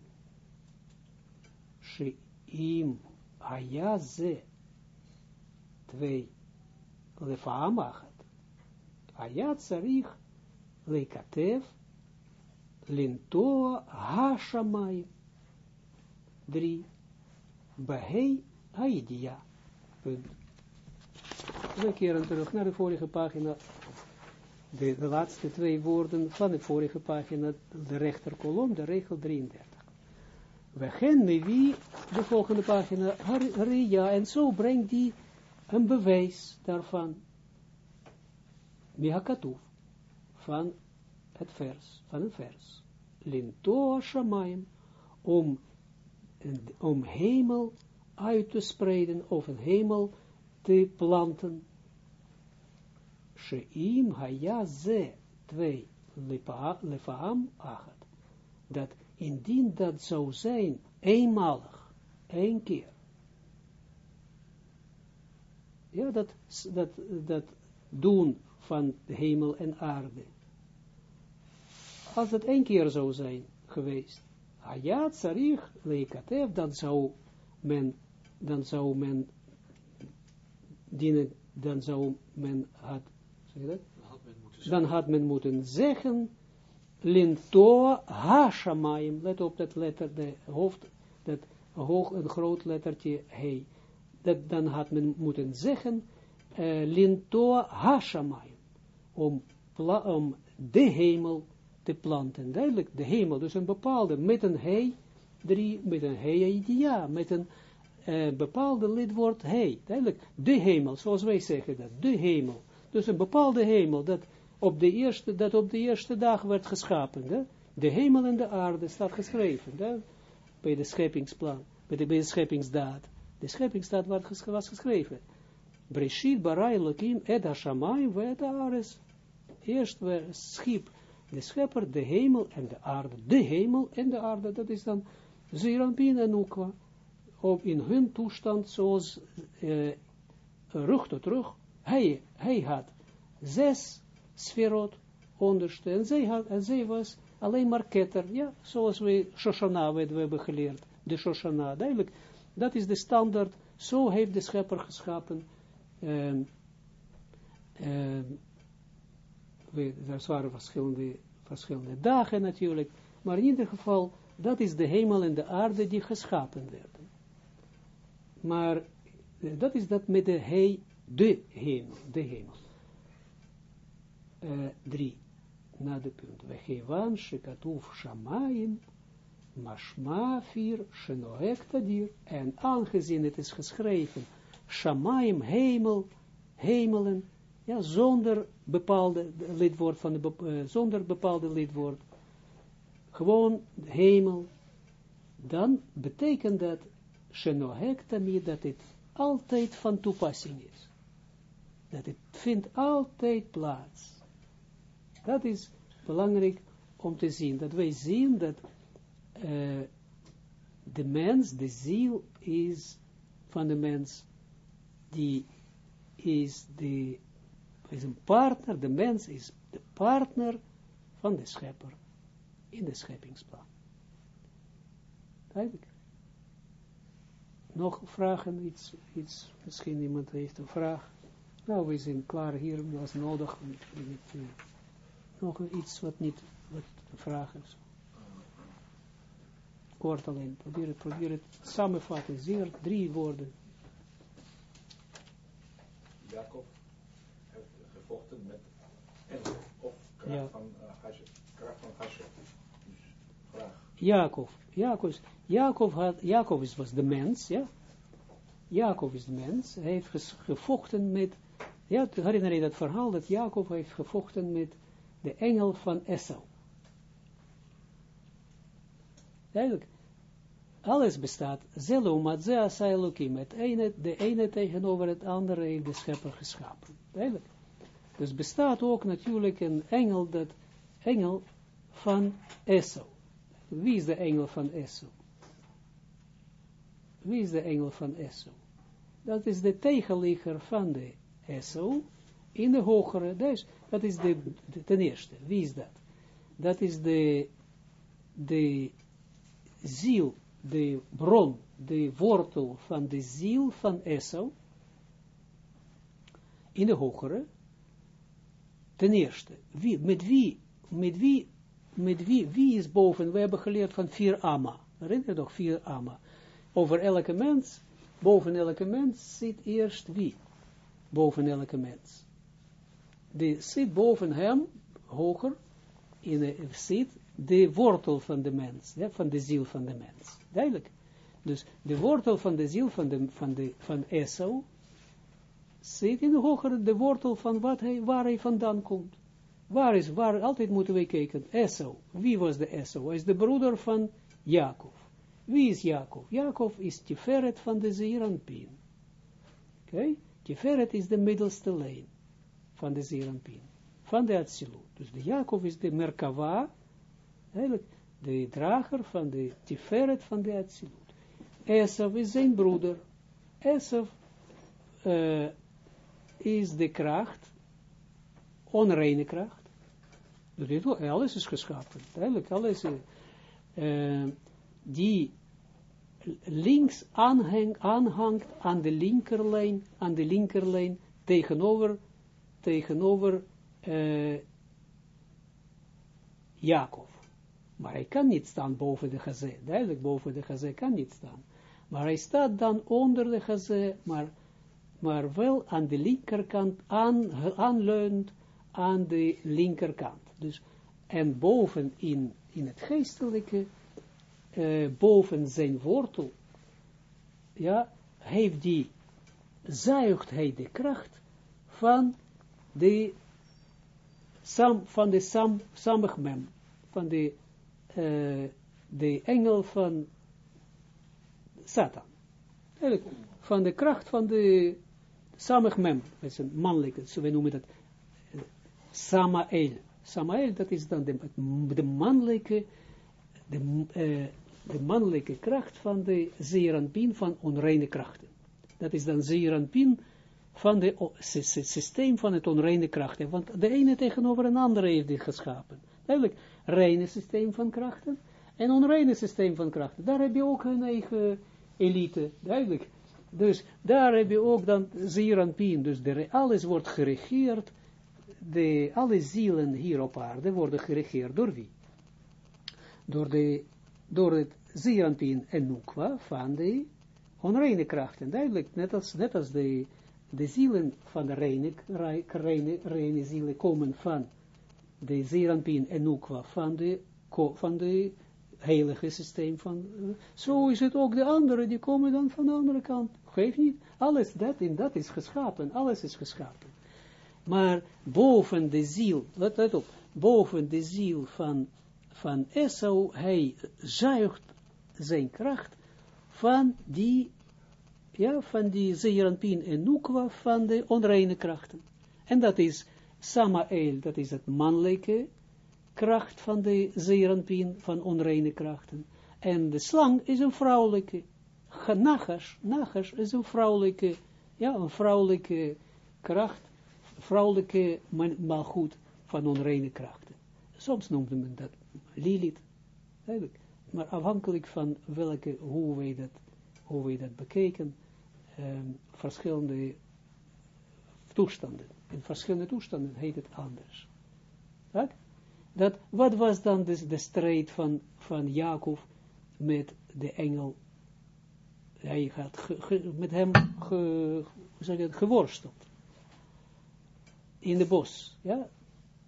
Speaker 1: Sheim, Ayaze, twee, Lefaam achat, Ayat Sarich, Leikatev, Linto, Hashamayim, drie, Bahei, Haidia, punt. We keren terug naar de vorige pagina de, de, laatste twee woorden van de vorige pagina, de rechterkolom, de regel 33. We gaan met wie, de volgende pagina, Ria, en zo brengt die een bewijs daarvan. Mihakatuf, van het vers, van een vers. Linto shamayim, om, om hemel uit te spreiden, of een hemel te planten, Sheim haya ze twee lefaam achat. Dat indien dat zou zijn, eenmalig, één keer. Ja, dat, dat, dat doen van hemel en aarde. Als het één keer zou zijn geweest, Hayat Sarich Leikatev, dan zou men, dan zou men dienen, dan zou men het dan had men moeten zeggen, linto ha-shamayim, let op dat letter, de hoofd, dat hoog, een groot lettertje, hey, dat dan had men moeten zeggen, uh, linto ha-shamayim, om, om de hemel te planten, duidelijk, de hemel, dus een bepaalde, met een hey, drie, met een hey ja, met een uh, bepaalde lidwoord hey, duidelijk, de hemel, zoals wij zeggen dat, de hemel, dus een bepaalde hemel, dat op de eerste, dat op de eerste dag werd geschapen. Hè? De hemel en de aarde staat geschreven. Hè? Bij de scheppingsplan, bij de, bij de scheppingsdaad. De scheppingsdaad was, geschreven. Breshit barai lokim et hashamayim et ares. Eerst schiep de schepper de hemel en de aarde. De hemel en de aarde, dat is dan Zeranpin en Ukwa. Op in hun toestand zoals uh, rug tot rug hij, hij had zes sferot onderste, en zij, had, was alleen maar ketter, ja, zoals we Shoshana we hebben geleerd, de Shoshana, duidelijk, dat is de standaard, zo heeft de schepper geschapen, um, um, we, er waren verschillende, verschillende dagen natuurlijk, maar in ieder geval, dat is de hemel en de aarde die geschapen werden. Maar eh, dat is dat met de hij de hemel, de hemel. Uh, drie, na de punt. We gevan shekatuf shamayim, mashma vier, shenoek. En aangezien het is geschreven, shamayim, hemel, hemelen, ja, zonder bepaalde lidwoord van de, uh, zonder bepaalde lidwoord, gewoon hemel, dan betekent dat, shenoek tamid, dat het altijd van toepassing is dat het vindt altijd plaats. Dat is belangrijk om te zien, dat wij zien dat uh, de mens, de ziel is van de mens, die is, de, is een partner, de mens is de partner van de schepper in de scheppingsplan. Duidelijk. Nog vragen, iets, iets, misschien iemand heeft een vraag. Nou, we zijn klaar hier, als nodig, met, nog iets wat niet wat vragen. Kort alleen, probeer het, probeer het samenvatten, zeer drie woorden.
Speaker 3: Jacob heeft gevochten met engel of kracht
Speaker 1: Ja.
Speaker 3: van uh, Hashem. Kracht van Hashem. Dus vraag.
Speaker 1: Jacob, Jacob, Jacob, had, Jacob is, was de mens, ja. Jacob is de mens, hij heeft gevochten met, ja, herinner je dat verhaal dat Jacob heeft gevochten met de engel van Esau. Duidelijk. Alles bestaat. Zelo matzea sailukim. Het ene, de ene tegenover het andere heeft de schepper geschapen. Duidelijk. Dus bestaat ook natuurlijk een engel, dat engel van Esau. Wie is de engel van Esau? Wie is de engel van Esau? Dat is de tegenligger van de Esau in de hogere, dus dat is de, ten eerste, wie is dat? Dat is de, de ziel, de bron, de wortel van de ziel van Esau in de hogere. Ten eerste, wie, met wie, met wie, met wie, wie is boven, we hebben geleerd van vier amma, herinner je toch, vier amma. Over elke mens, boven elke mens zit eerst wie? Boven elke mens. De zit boven hem, hoger, in zit de wortel van de mens, ja, van de ziel van de mens. Duidelijk. Dus de wortel van de ziel van, de, van, de, van Esau zit in de hogere, de wortel van wat hij, waar hij vandaan komt. Waar is, waar, altijd moeten we kijken, Esau. Wie was de Esau? Hij is de broeder van Jacob. Wie is Jacob? Jacob is Tiferet van de Zeranpien. Oké? Tiferet is de middelste lijn van de Zeranpien. Van de Atsilut. Dus de Jacob is de Merkava, eigenlijk de drager van de Tiferet van de Atsilut. Esau is zijn broeder. Esau uh, is de kracht, onreine kracht. Dus alles is geschapen. Eigenlijk, alles is, uh, die links aanhang, aanhangt aan de linkerlijn, aan de linkerlijn tegenover, tegenover uh, Jacob. Maar hij kan niet staan boven de gazé. Duidelijk, boven de gazé kan niet staan. Maar hij staat dan onder de gazé, maar, maar wel aan de linkerkant, aan, aanleunt aan de linkerkant. Dus, en boven in, in het geestelijke, uh, boven zijn wortel, ja, heeft die, zuigt hij de kracht van de, sam, van de sam, samigmem, van de, uh, de engel van Satan. Eigenlijk, van de kracht van de samigmem, dat is een mannelijke, zo we noemen dat, uh, Samael. Samael, dat is dan de, de mannelijke, de, de mannelijke kracht van de zeeranpien van onreine krachten. Dat is dan zeeranpien van het systeem van het onreine krachten. Want de ene tegenover een andere heeft dit geschapen. Duidelijk, reine systeem van krachten en onreine systeem van krachten. Daar heb je ook hun eigen elite, duidelijk. Dus daar heb je ook dan zeeranpien. Dus de, alles wordt geregeerd de, alle zielen hier op aarde worden geregeerd door wie? Door, de, door het Ziranpin en Nukwa van de onreine krachten. Duidelijk, net als, net als de, de zielen van de reine, reine, reine zielen komen van de Ziranpin en Nukwa van de, van de heilige systeem van, uh, zo is het ook de anderen, die komen dan van de andere kant. Geef niet, alles dat in dat is geschapen, alles is geschapen. Maar boven de ziel, let, let op, boven de ziel van, van Esau, hij zuigt zijn kracht van die, ja, van die en Nukwa, van de onreine krachten. En dat is Samael, dat is het mannelijke kracht van de Zeeranpin, van onreine krachten. En de slang is een vrouwelijke, Nachash is een vrouwelijke, ja, een vrouwelijke kracht, vrouwelijke malgoed van onreine krachten. Soms noemde men dat Lilith. Maar afhankelijk van welke, hoe wij dat, hoe wij dat bekeken, um, verschillende toestanden. In verschillende toestanden heet het anders. Tak? dat, wat was dan de, de strijd van, van Jacob met de engel? Hij had met hem ge, zeg het, geworsteld. In de bos, ja.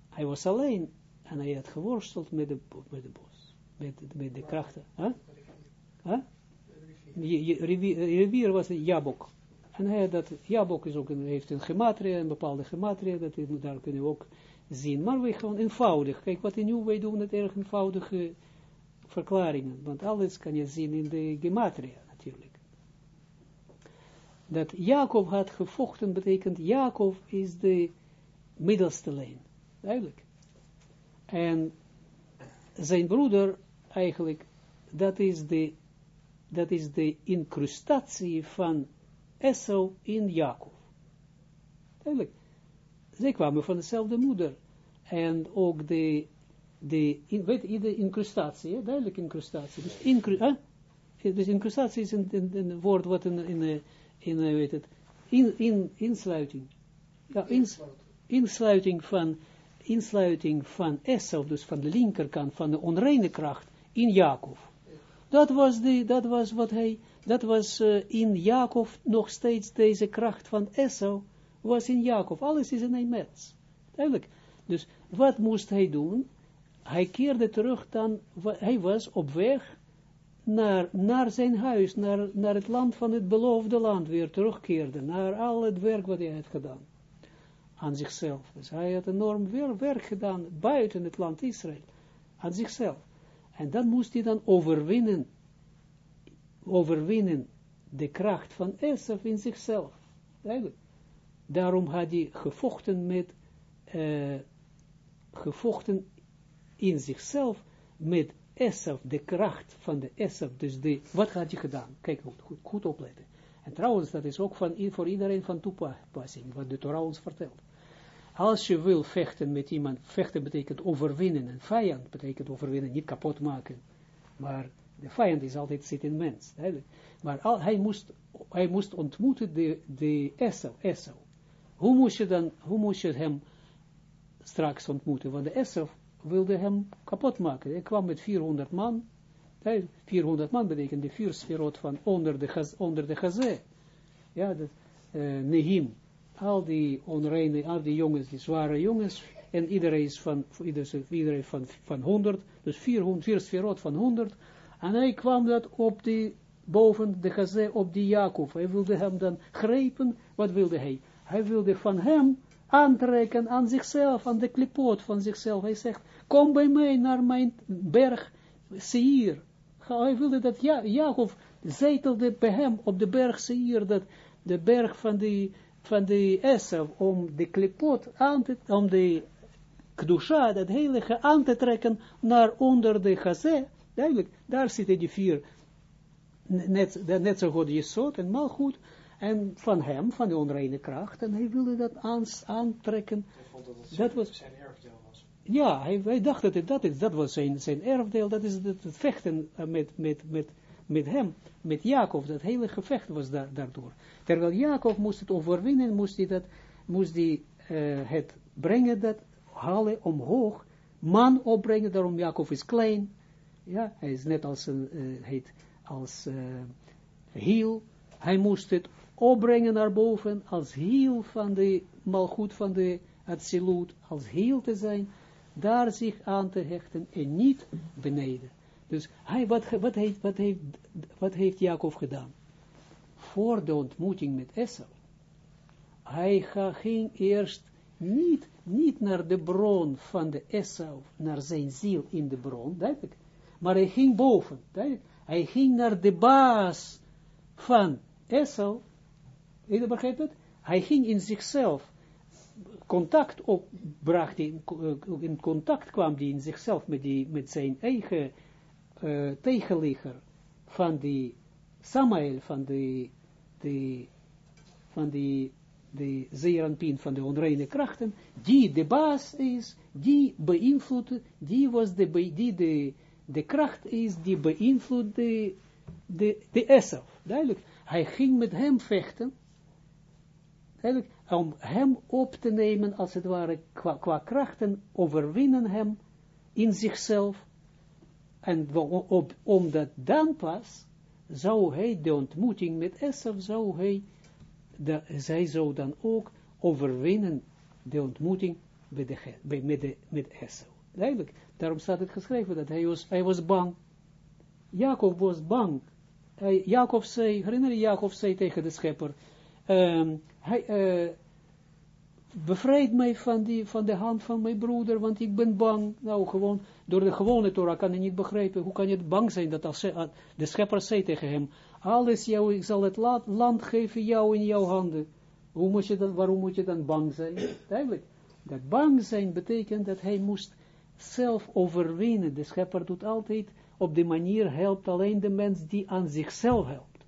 Speaker 1: Hij was alleen en hij had geworsteld met de, met de bos. Met, met de krachten. Huh? Huh? Rivier, was een jabok. En hij, dat jabok is ook heeft een gematria, een bepaalde gematria, dat daar kunnen we ook zien. Maar we gewoon eenvoudig. Kijk, wat in nu wij doen, het erg eenvoudige verklaringen. Want alles kan je zien in de gematria natuurlijk. Dat Jacob had gevochten, betekent Jacob is de middelste lijn. Duidelijk. En zijn broeder, eigenlijk, dat is de, dat is de incrustatie van Esau in Jacob. Duidelijk. Zij kwamen van dezelfde moeder. En ook de, de in, weet je, de incrustatie, hè? duidelijk incrustatie. Dus, incru, hè? dus incrustatie is een, een, woord wat in, in, in weet het, in, in, insluiting. Ja, ins, insluiting van, insluiting van Esau, dus van de linkerkant, van de onreine kracht, in Jacob. Dat was, dat was wat hij, dat was uh, in Jacob nog steeds deze kracht van Esau, was in Jacob. Alles is in een mens. Dus wat moest hij doen? Hij keerde terug dan, hij was op weg naar, naar zijn huis, naar, naar het land van het beloofde land, weer terugkeerde, naar al het werk wat hij had gedaan aan zichzelf. Dus hij had enorm veel werk gedaan buiten het land Israël, aan zichzelf. En dat moest hij dan overwinnen, overwinnen de kracht van Esaf in zichzelf. Daarom had hij gevochten met, uh, gevochten in zichzelf met Esaf, de kracht van de Esaf. Dus de, wat had hij gedaan? Kijk goed, goed, goed opletten. En trouwens, dat is ook van, voor iedereen van toepassing, wat de Torah ons vertelt. Als je wil vechten met iemand, vechten betekent overwinnen, en vijand betekent overwinnen, niet kapot maken. Maar de vijand is altijd zit in mens. Maar hij, moest, hij moest ontmoeten de, de Esau. Hoe moest je dan, hoe moest je hem straks ontmoeten? Want de Esau wilde hem kapot maken. Hij kwam met 400 man. 400 man betekent de vier sferot van onder de, onder de gazé. Ja, dat, uh, Nehim al die onreine, al die jongens, die zware jongens, en iedereen is van, iedereen van, van 100, dus 400, vier sferot van 100, en hij kwam dat op die, boven de gazé, op die Jacob, hij wilde hem dan grijpen, wat wilde hij? Hij wilde van hem aantrekken aan zichzelf, aan de klipoot van zichzelf, hij zegt, kom bij mij naar mijn berg, Seir, hij wilde dat ja, Jacob zetelde bij hem op de berg Seir, dat de berg van die van de Esau om de klipot aan te, om de Kdusha, dat heilige, aan te trekken naar onder de Gazé. Duidelijk, daar zitten die vier, net, net zo goed Jesod en Malchut, en van hem, van de onreine kracht, en hij wilde dat aan, aantrekken.
Speaker 3: Hij vond dat het
Speaker 1: dat was,
Speaker 3: zijn erfdeel was.
Speaker 1: Ja, hij, hij dacht dat het, dat, is, dat was zijn, zijn erfdeel, dat is het, het vechten met, met, met, met hem, met Jacob, dat hele gevecht was daar, daardoor. Terwijl Jacob moest het overwinnen, moest hij, dat, moest hij uh, het brengen, dat halen omhoog, man opbrengen, daarom Jacob is klein, ja, hij is net als een, uh, heet, als uh, hiel, hij moest het opbrengen naar boven, als hiel van de malgoed van de Atsilut, als hiel te zijn, daar zich aan te hechten en niet beneden. Dus hij, wat, wat, heeft, wat, wat heeft Jacob gedaan? Voor de ontmoeting met Esau. Hij ging eerst niet, niet naar de bron van de Esau, naar zijn ziel in de bron, duidelijk. Maar hij ging boven, duidelijk. Hij ging naar de baas van Esau. Je begrijpt het? Hij ging in zichzelf contact op, bracht hij, in contact kwam hij in zichzelf met, die, met zijn eigen uh, tegenligger van die Samael, van die, die van die, de zeeranpien van de onreine krachten, die de baas is, die beïnvloedt, die was de, die de, de kracht is, die beïnvloedt de, de, de Esaf. Duidelijk, hij ging met hem vechten, duidelijk, om hem op te nemen, als het ware, qua krachten, overwinnen hem, in zichzelf, en op, omdat dan pas, zou hij de ontmoeting met Esau, zou hij, zij zou dan ook overwinnen de ontmoeting met, de, bij, met. Duidelijk, daarom staat het geschreven dat hij was, hij was bang. Jacob was bang. Hij, Jacob zei, herinner je, Jacob zei tegen de schepper, ehm, hij, eh, bevrijd mij van, die, van de hand van mijn broeder, want ik ben bang. Nou, gewoon, door de gewone Torah kan je niet begrijpen. Hoe kan je bang zijn dat als de schepper zei tegen hem, alles jou, ik zal het la- land geven jou in jouw handen. Hoe moet je waarom moet je dan bang zijn? Duidelijk. Dat bang zijn betekent dat hij moest zelf overwinnen. De schepper doet altijd op die manier, helpt alleen de mens die aan zichzelf helpt.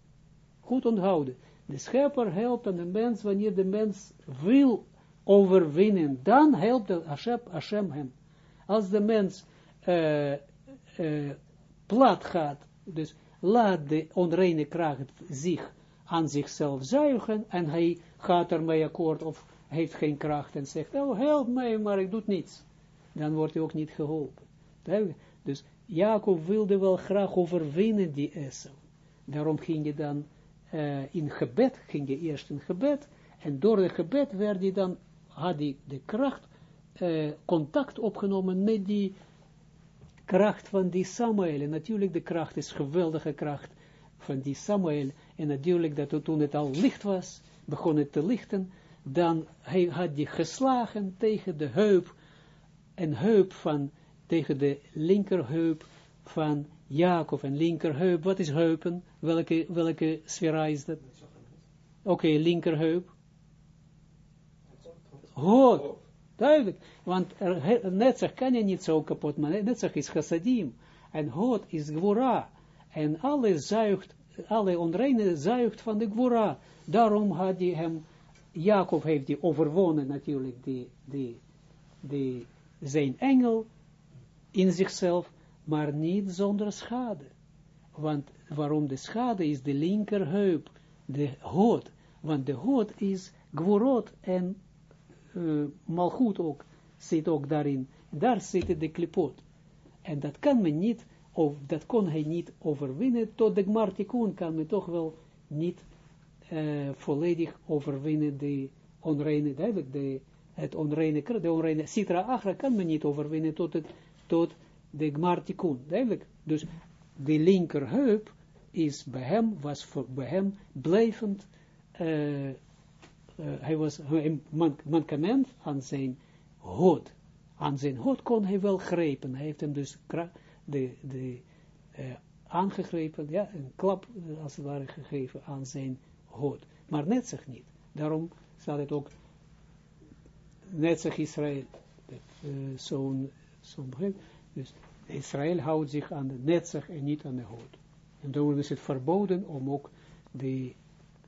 Speaker 1: Goed onthouden. De schepper helpt aan de mens wanneer de mens wil overwinnen. Dan helpt Hashem, Hashem hem. Als de mens eh, eh, plat gaat, dus laat de onreine kracht zich aan zichzelf zuigen en hij gaat ermee akkoord of heeft geen kracht en zegt, oh help mij, maar ik doe niets. Dan wordt hij ook niet geholpen. Dus Jacob wilde wel graag overwinnen die Esau. Daarom ging je dan eh, in gebed, ging je eerst in gebed, en door het gebed werd hij dan, had hij de kracht, eh, contact opgenomen met die kracht van die Samuel. En natuurlijk de kracht is geweldige kracht van die Samuel. En natuurlijk dat toen het al licht was, begon het te lichten, dan hij had hij geslagen tegen de heup, en heup van, tegen de linkerheup van Jacob. En linkerheup, wat is heupen? Welke, welke sfera is dat? Oké, linkerheup. Hoog. Duidelijk, want netzach kan je niet zo kapot maken. Netzach is chassadim. En hoot is gwora. En alle zuigt, alle onreine zuigt van de gwora. Daarom had hij hem, Jacob heeft die overwonnen natuurlijk, die, die, die, zijn engel in zichzelf, maar niet zonder schade. Want waarom de schade is de linkerheup, de hoot. Want de hoot is gworot en uh, malgoed ook, zit ook daarin. Daar zitten de klipot. En dat kan men niet, of dat kon hij niet overwinnen, tot de Gmartikun kan men toch wel niet uh, volledig overwinnen, de onreine, duidelijk, de, het onreine, de onreine, Sitra Achra kan men niet overwinnen tot, het, tot de Gmartikun, duidelijk. Dus de linkerheup is bij hem, was voor, bij hem blijvend, uh, hij was een man, mankement aan zijn hoed. Aan zijn hoed kon hij wel grijpen. Hij heeft hem dus de, de, uh, aangegrepen, ja, een klap uh, als het ware gegeven aan zijn hoed. Maar net zich niet. Daarom staat het ook net zich Israël. Zo'n zo Dus Israël houdt zich aan de netzig en niet aan de hoed. En daarom is het verboden om ook de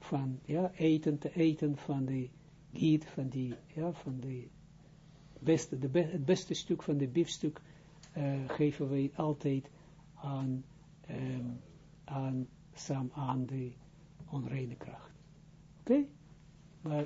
Speaker 1: van ja, eten te eten van de giet, van die, ja, van de beste, de be het beste stuk van de biefstuk uh, geven wij altijd aan, um, aan, sam, aan de onreine kracht. Oké? Maar